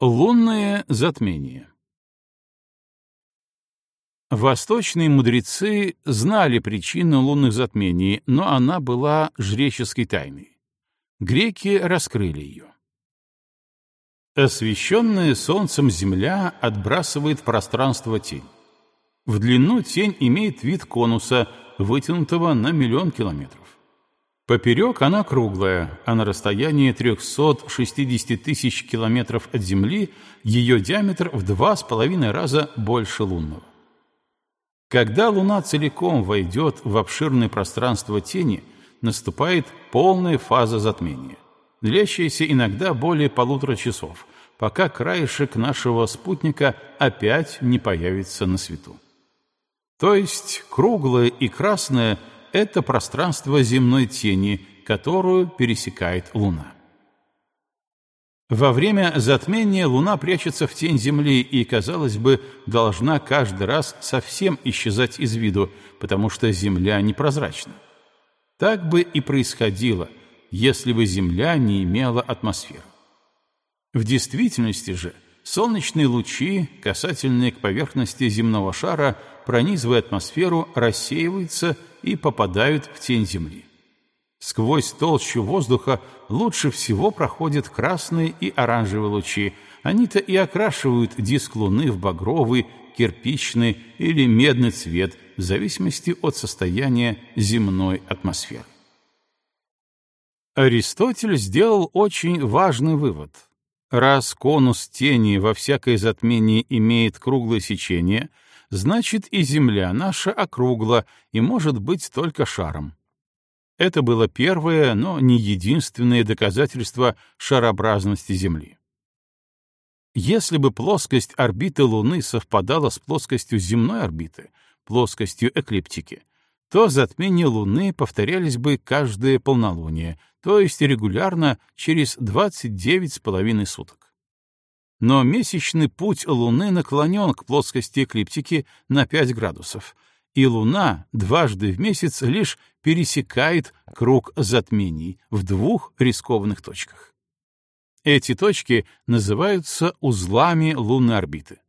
Лунное затмение Восточные мудрецы знали причину лунных затмений, но она была жреческой тайной. Греки раскрыли ее. Освещенная солнцем Земля отбрасывает в пространство тень. В длину тень имеет вид конуса, вытянутого на миллион километров. Поперек она круглая, а на расстоянии 360 тысяч километров от Земли ее диаметр в два с половиной раза больше лунного. Когда Луна целиком войдет в обширное пространство тени, наступает полная фаза затмения, длящаяся иногда более полутора часов, пока краешек нашего спутника опять не появится на свету. То есть круглое и красное — это пространство земной тени, которую пересекает Луна. Во время затмения Луна прячется в тень Земли и, казалось бы, должна каждый раз совсем исчезать из виду, потому что Земля непрозрачна. Так бы и происходило, если бы Земля не имела атмосферы. В действительности же солнечные лучи, касательные к поверхности земного шара, пронизывая атмосферу, рассеиваются и попадают в тень Земли. Сквозь толщу воздуха лучше всего проходят красные и оранжевые лучи. Они-то и окрашивают диск Луны в багровый, кирпичный или медный цвет в зависимости от состояния земной атмосферы. Аристотель сделал очень важный вывод. Раз конус тени во всякое затмение имеет круглое сечение, значит и Земля наша округла и может быть только шаром. Это было первое, но не единственное доказательство шарообразности Земли. Если бы плоскость орбиты Луны совпадала с плоскостью земной орбиты, плоскостью эклиптики, то затмения Луны повторялись бы каждое полнолуние, то есть регулярно через 29,5 суток. Но месячный путь Луны наклонен к плоскости эклиптики на 5 градусов — и Луна дважды в месяц лишь пересекает круг затмений в двух рискованных точках. Эти точки называются узлами лунной орбиты.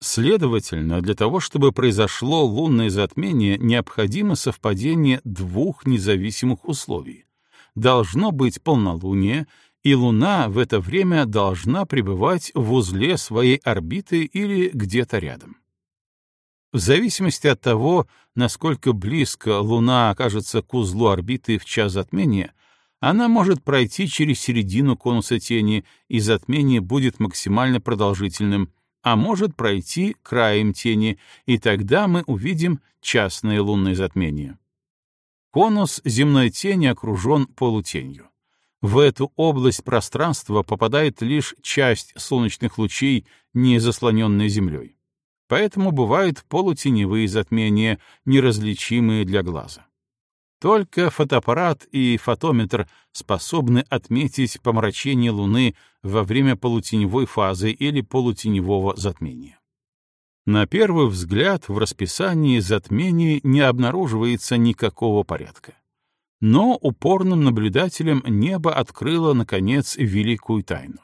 Следовательно, для того, чтобы произошло лунное затмение, необходимо совпадение двух независимых условий. Должно быть полнолуние, и Луна в это время должна пребывать в узле своей орбиты или где-то рядом. В зависимости от того, насколько близко Луна окажется к узлу орбиты в час затмения, она может пройти через середину конуса тени, и затмение будет максимально продолжительным, а может пройти краем тени, и тогда мы увидим частное лунное затмение. Конус земной тени окружен полутенью. В эту область пространства попадает лишь часть солнечных лучей, не заслоненная Землей поэтому бывают полутеневые затмения, неразличимые для глаза. Только фотоаппарат и фотометр способны отметить помрачение Луны во время полутеневой фазы или полутеневого затмения. На первый взгляд в расписании затмений не обнаруживается никакого порядка. Но упорным наблюдателям небо открыло, наконец, великую тайну.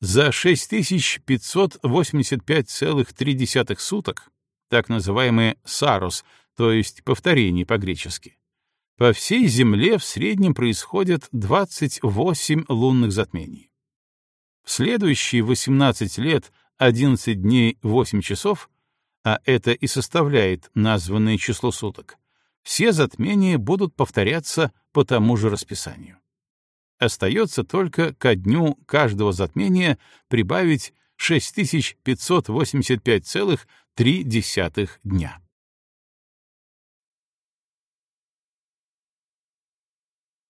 За 6585,3 суток, так называемый сарус, то есть повторение по-гречески, по всей Земле в среднем происходят 28 лунных затмений. В следующие 18 лет 11 дней 8 часов, а это и составляет названное число суток, все затмения будут повторяться по тому же расписанию. Остается только ко дню каждого затмения прибавить 6585,3 дня.